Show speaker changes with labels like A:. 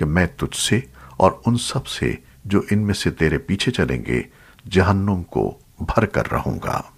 A: कि मैं तुझसे और उन सबसे जो इनमें से तेरे पीछे चलेंगे, जहन्नुम को भर कर रहूँगा।